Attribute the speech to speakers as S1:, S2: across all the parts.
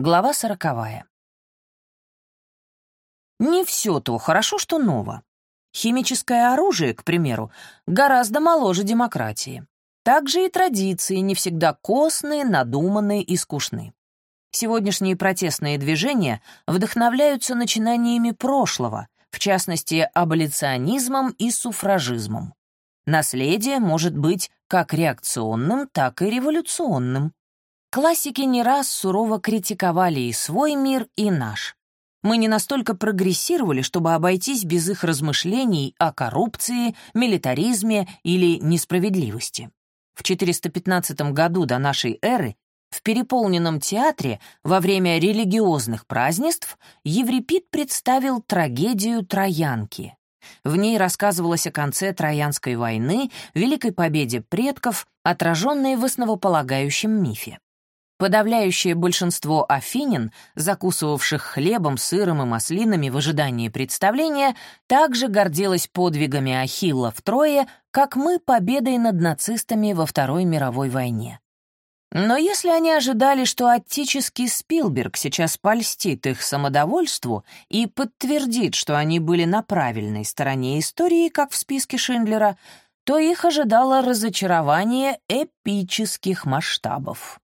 S1: Глава сороковая. Не все то хорошо, что ново. Химическое оружие, к примеру, гораздо моложе демократии. Также и традиции не всегда костные, надуманные и скучны. Сегодняшние протестные движения вдохновляются начинаниями прошлого, в частности, аболиционизмом и суфражизмом. Наследие может быть как реакционным, так и революционным. Классики не раз сурово критиковали и свой мир, и наш. Мы не настолько прогрессировали, чтобы обойтись без их размышлений о коррупции, милитаризме или несправедливости. В 415 году до нашей эры в переполненном театре во время религиозных празднеств Еврипид представил трагедию «Троянки». В ней рассказывалось о конце Троянской войны, великой победе предков, отраженной в основополагающем мифе. Подавляющее большинство афинин, закусывавших хлебом, сыром и маслинами в ожидании представления, также гордилось подвигами Ахилла в Трое, как мы победой над нацистами во Второй мировой войне. Но если они ожидали, что отеческий Спилберг сейчас польстит их самодовольству и подтвердит, что они были на правильной стороне истории, как в списке Шиндлера, то их ожидало разочарование эпических масштабов.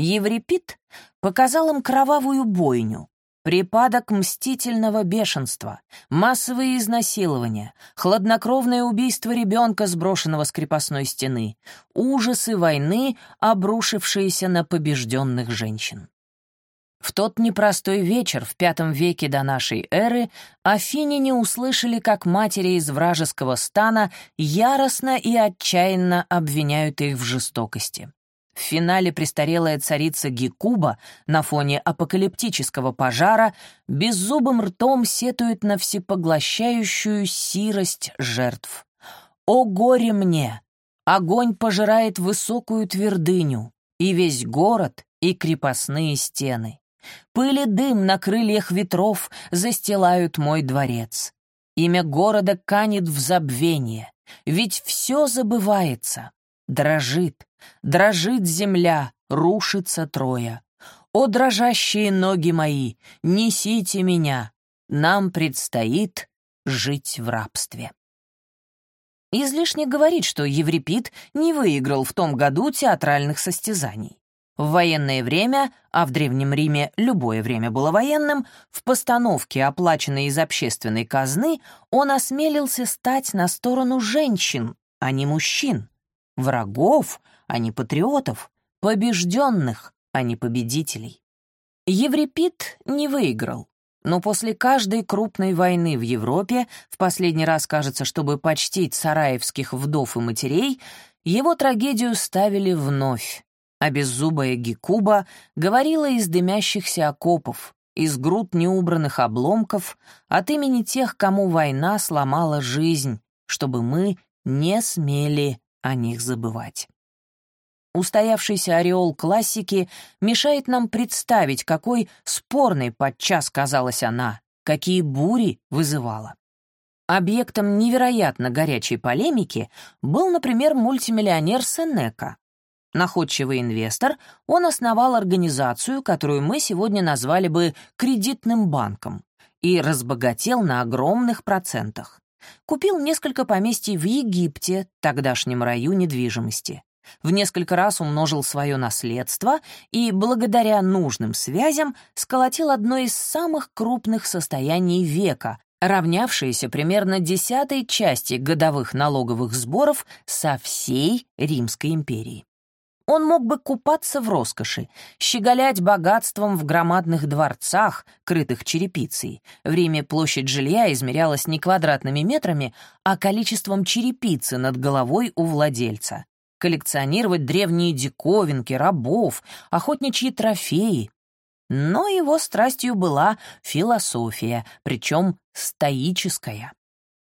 S1: Еврипид показал им кровавую бойню, припадок мстительного бешенства, массовые изнасилования, хладнокровное убийство ребенка, сброшенного с крепостной стены, ужасы войны, обрушившиеся на побежденных женщин. В тот непростой вечер в V веке до нашей эры афиняне услышали, как матери из вражеского стана яростно и отчаянно обвиняют их в жестокости. В финале престарелая царица Гекуба на фоне апокалиптического пожара беззубым ртом сетует на всепоглощающую сирость жертв. «О горе мне! Огонь пожирает высокую твердыню, и весь город, и крепостные стены. Пыль и дым на крыльях ветров застилают мой дворец. Имя города канет в забвение, ведь все забывается, дрожит, Дрожит земля, рушится Троя. О, дрожащие ноги мои, несите меня, нам предстоит жить в рабстве. Излишне говорить, что Еврипид не выиграл в том году театральных состязаний. В военное время, а в Древнем Риме любое время было военным, в постановке, оплаченной из общественной казны, он осмелился стать на сторону женщин, а не мужчин, врагов, а не патриотов, побежденных, а не победителей. Еврипид не выиграл, но после каждой крупной войны в Европе, в последний раз, кажется, чтобы почтить сараевских вдов и матерей, его трагедию ставили вновь, а беззубая Гекуба говорила из дымящихся окопов, из груд неубранных обломков, от имени тех, кому война сломала жизнь, чтобы мы не смели о них забывать. Устоявшийся ореол классики мешает нам представить, какой спорной подчас казалась она, какие бури вызывала. Объектом невероятно горячей полемики был, например, мультимиллионер Сенека. Находчивый инвестор, он основал организацию, которую мы сегодня назвали бы кредитным банком, и разбогател на огромных процентах. Купил несколько поместий в Египте, тогдашнем раю недвижимости в несколько раз умножил свое наследство и, благодаря нужным связям, сколотил одно из самых крупных состояний века, равнявшееся примерно десятой части годовых налоговых сборов со всей Римской империи. Он мог бы купаться в роскоши, щеголять богатством в громадных дворцах, крытых черепицей. В Риме площадь жилья измерялась не квадратными метрами, а количеством черепицы над головой у владельца коллекционировать древние диковинки, рабов, охотничьи трофеи. Но его страстью была философия, причем стоическая.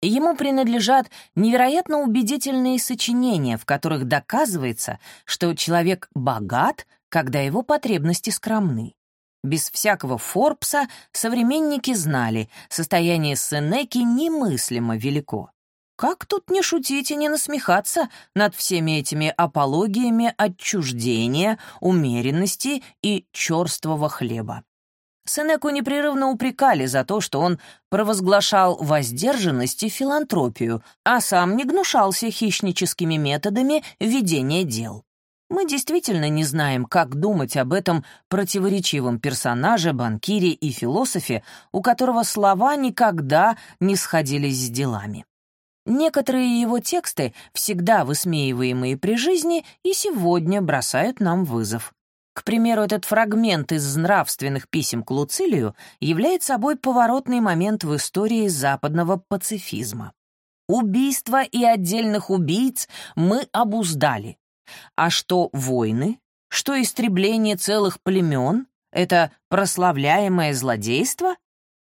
S1: Ему принадлежат невероятно убедительные сочинения, в которых доказывается, что человек богат, когда его потребности скромны. Без всякого Форбса современники знали, состояние Сенеки немыслимо велико. Как тут не шутить и не насмехаться над всеми этими апологиями отчуждения, умеренности и черствого хлеба? Сенеку непрерывно упрекали за то, что он провозглашал воздержанность и филантропию, а сам не гнушался хищническими методами ведения дел. Мы действительно не знаем, как думать об этом противоречивом персонаже, банкире и философе, у которого слова никогда не сходились с делами. Некоторые его тексты, всегда высмеиваемые при жизни, и сегодня бросают нам вызов. К примеру, этот фрагмент из нравственных писем к Луцилию является собой поворотный момент в истории западного пацифизма. Убийства и отдельных убийц мы обуздали. А что войны? Что истребление целых племен? Это прославляемое злодейство?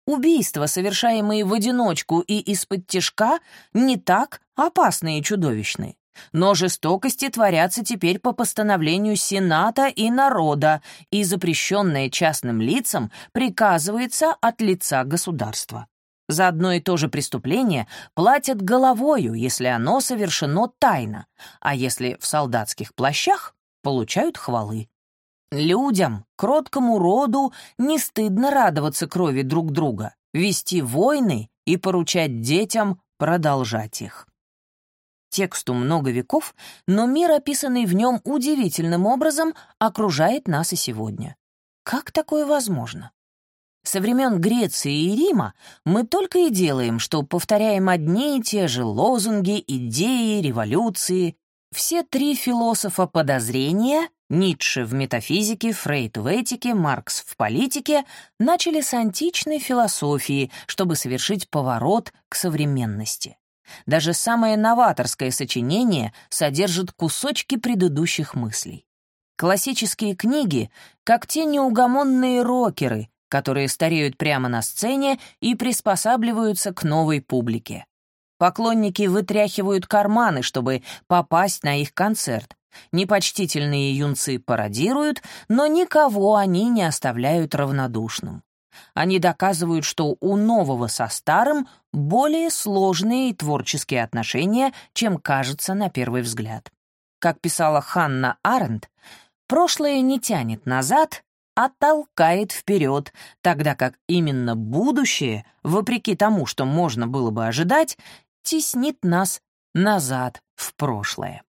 S1: Убийства, совершаемые в одиночку и из-под тяжка, не так опасны и чудовищны. Но жестокости творятся теперь по постановлению Сената и народа, и запрещенное частным лицам приказывается от лица государства. За одно и то же преступление платят головою, если оно совершено тайно, а если в солдатских плащах, получают хвалы. Людям, кроткому роду, не стыдно радоваться крови друг друга, вести войны и поручать детям продолжать их. Тексту много веков, но мир, описанный в нем удивительным образом, окружает нас и сегодня. Как такое возможно? Со времен Греции и Рима мы только и делаем, что повторяем одни и те же лозунги, идеи, революции. Все три философа подозрения Ницше в метафизике, Фрейд в этике, Маркс в политике начали с античной философии, чтобы совершить поворот к современности. Даже самое новаторское сочинение содержит кусочки предыдущих мыслей. Классические книги, как те неугомонные рокеры, которые стареют прямо на сцене и приспосабливаются к новой публике. Поклонники вытряхивают карманы, чтобы попасть на их концерт, Непочтительные юнцы пародируют, но никого они не оставляют равнодушным. Они доказывают, что у нового со старым более сложные творческие отношения, чем кажется на первый взгляд. Как писала Ханна Аренд, прошлое не тянет назад, а толкает вперед, тогда как именно будущее, вопреки тому, что можно было бы ожидать, теснит нас назад в прошлое.